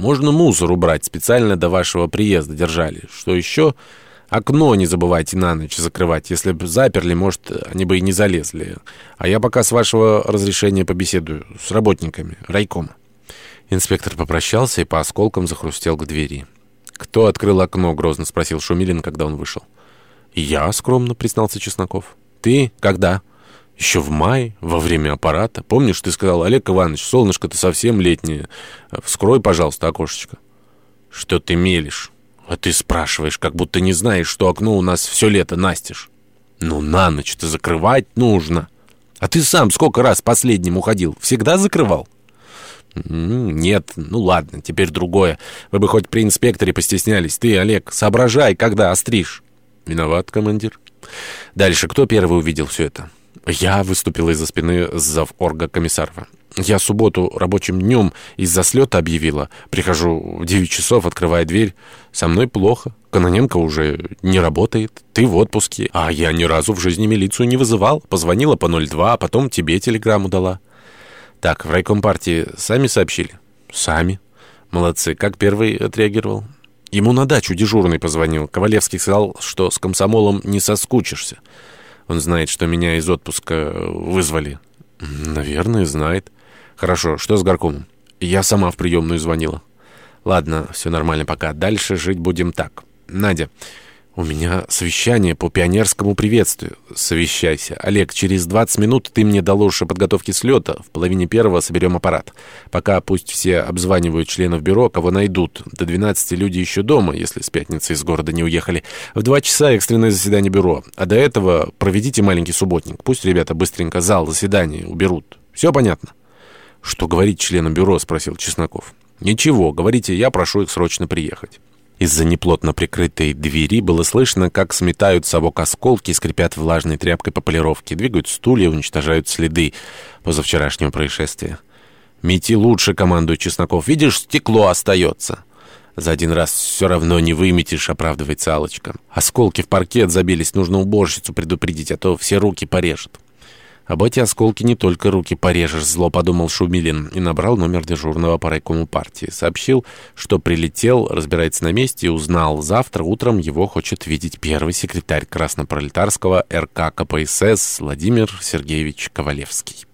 Можно мусор убрать, специально до вашего приезда держали. Что еще? Окно не забывайте на ночь закрывать. Если бы заперли, может, они бы и не залезли. А я пока с вашего разрешения побеседую с работниками райкома». Инспектор попрощался и по осколкам захрустел к двери. «Кто открыл окно?» — грозно спросил Шумилин, когда он вышел. «Я», — скромно признался Чесноков. «Ты? Когда?» «Еще в мае, во время аппарата. Помнишь, ты сказал, Олег Иванович, солнышко-то совсем летнее. Вскрой, пожалуйста, окошечко». «Что ты мелешь?» «А ты спрашиваешь, как будто не знаешь, что окно у нас все лето настежь». «Ну, на ночь-то закрывать нужно». «А ты сам сколько раз последним уходил? Всегда закрывал?» «Нет, ну ладно, теперь другое. Вы бы хоть при инспекторе постеснялись. Ты, Олег, соображай, когда остришь». «Виноват, командир». «Дальше, кто первый увидел все это?» Я выступил из-за спины заворга комиссарова. Я субботу рабочим днем из-за слета объявила. Прихожу в 9 часов, открывая дверь. Со мной плохо. Каноненко уже не работает. Ты в отпуске. А я ни разу в жизни милицию не вызывал. Позвонила по 02, а потом тебе телеграмму дала. Так, в райком партии сами сообщили? Сами. Молодцы. Как первый отреагировал? Ему на дачу дежурный позвонил. Ковалевский сказал, что с комсомолом не соскучишься. Он знает, что меня из отпуска вызвали. Наверное, знает. Хорошо, что с горкомом? Я сама в приемную звонила. Ладно, все нормально пока. Дальше жить будем так. Надя... «У меня совещание по пионерскому приветствию». «Совещайся. Олег, через 20 минут ты мне доложишь о подготовке слета. В половине первого соберем аппарат. Пока пусть все обзванивают членов бюро, кого найдут. До 12 люди еще дома, если с пятницы из города не уехали. В два часа экстренное заседание бюро. А до этого проведите маленький субботник. Пусть ребята быстренько зал заседания уберут. Все понятно?» «Что говорить членам бюро?» — спросил Чесноков. «Ничего. Говорите, я прошу их срочно приехать». Из-за неплотно прикрытой двери было слышно, как сметают совок осколки, скрипят влажной тряпкой по полировке, двигают стулья, уничтожают следы позавчерашнего происшествия. «Мети лучше», — командует Чесноков. «Видишь, стекло остается». «За один раз все равно не выметишь», — оправдывается Алочка. «Осколки в паркет забились, нужно уборщицу предупредить, а то все руки порежет». Об эти осколки не только руки порежешь, зло подумал Шумилин и набрал номер дежурного по райкому партии. Сообщил, что прилетел, разбирается на месте и узнал, завтра утром его хочет видеть первый секретарь краснопролетарского РК КПСС Владимир Сергеевич Ковалевский.